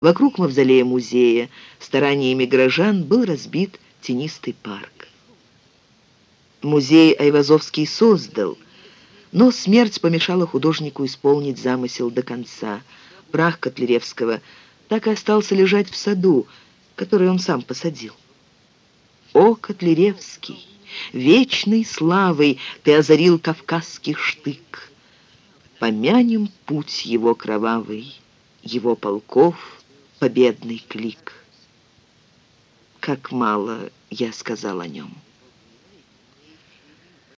Вокруг мавзолея музея стараниями горожан был разбит тенистый парк. Музей Айвазовский создал, но смерть помешала художнику исполнить замысел до конца. Прах Котляревского так и остался лежать в саду, который он сам посадил. О, Котляревский, вечной славой ты озарил кавказский штык. Помянем путь его кровавый, его полков победный клик. Как мало я сказал о нем.